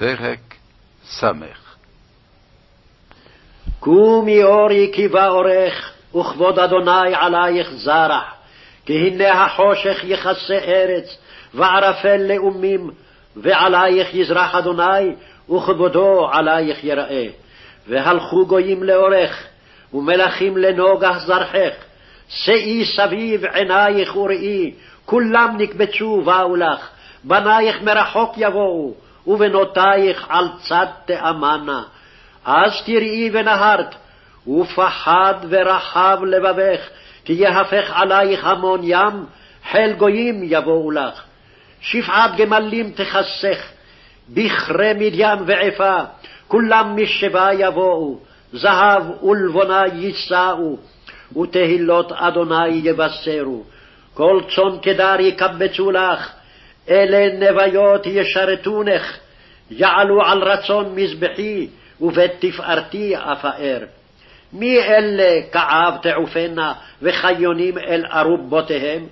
פרק ס. קומי אורי כי בא אורך, וכבוד אדוני עלייך זרח, כי הנה החושך יכסה ארץ, וערפל לאומים, ועלייך יזרח אדוני, וכבודו עלייך יראה. והלכו גויים לאורך, ומלכים לנוגח זרחך. שאי סביב עינייך וראי, כולם נקבצו באו לך, בנייך מרחוק יבואו, ובנותייך על צד תאמנה. אז תראי ונהרת, ופחד ורחב לבבך, כי יהפך עלייך המון ים, חיל גויים יבואו לך. שפעת גמלים תכסך, בכרי מדיין ועפה, כולם משבה יבואו, זהב ולבונה יישאו, ותהילות אדוני יבשרו. כל צאן קדר יקבצו לך, אלה נוויות ישרתונך, יעלו על רצון מזבחי, ובית תפארתי אפאר. מי אלה כעב תעופנה, וחיונים אל ארובותיהם?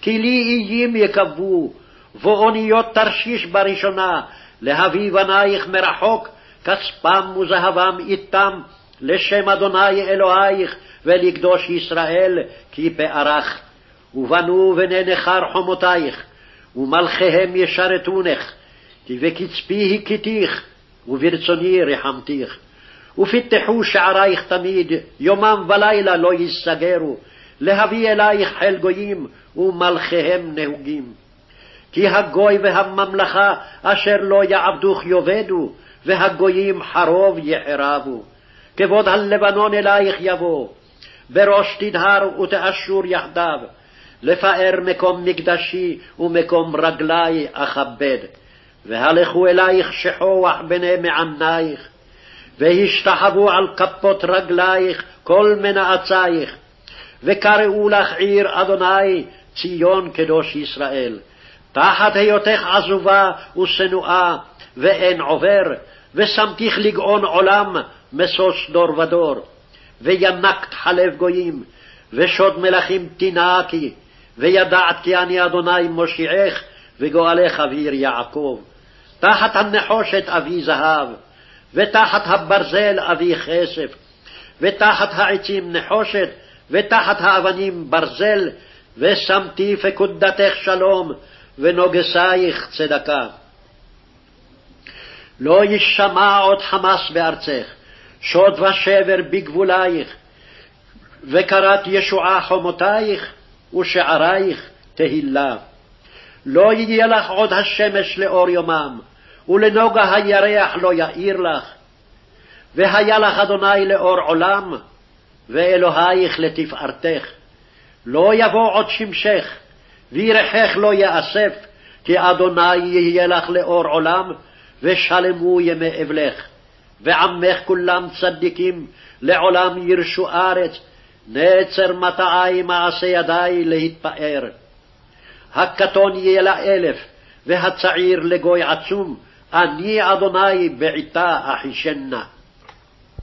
כי לי איים יקבו, ואוניות תרשיש בראשונה, להביא בנייך מרחוק, כספם וזהבם איתם, לשם אדוני אלוהיך, ולקדוש ישראל, כי פארך. ובנו בני נכר חומותייך, ומלכיהם ישרתונך, כי בקצפי הכיתיך, וברצוני רחמתיך. ופתחו שערייך תמיד, יומם ולילה לא ייסגרו, להביא אלייך חיל גויים, ומלכיהם נהוגים. כי הגוי והממלכה אשר לא יעבדוך יאבדו, והגויים חרוב יחרבו. כבוד הלבנון אלייך יבוא, בראש תדהר ותאשור יחדיו, לפאר מקום מקדשי ומקום רגלי אכבד. והלכו אלייך שחוח בני מענייך, והשתחוו על כפות רגלייך כל מנאצייך, וקראו לך עיר אדוני ציון קדוש ישראל. תחת היותך עזובה ושנואה, ואין עובר, ושמתיך לגאון עולם, משוש דור ודור. וינקת חלב גויים, ושוד מלכים תינקי, וידעת כי אני אדוני מושיעך, וגואלך אביר יעקב. תחת הנחושת אבי זהב, ותחת הברזל אבי כסף, ותחת העצים נחושת, ותחת האבנים ברזל, ושמתי פקודתך שלום, ונוגסייך צדקה. לא יישמע עוד חמס בארצך, שוד ושבר בגבולייך, וקראת ישועה חומותייך, ושערייך תהילה. לא יהיה לך עוד השמש לאור יומם, ולנוגה הירח לא יאיר לך. והיה לך אדוני לאור עולם, ואלוהיך לתפארתך. לא יבוא עוד שמשך, וירחך לא יאסף, כי אדוני יהיה לך לאור עולם, ושלמו ימי אבלך. ועמך כולם צדיקים, לעולם ירשו ארץ, נצר מטעי מעשה ידי להתפאר. הקטון יהיה לאלף, והצעיר לגוי עצום, אני אדוני בעתה אחישנה.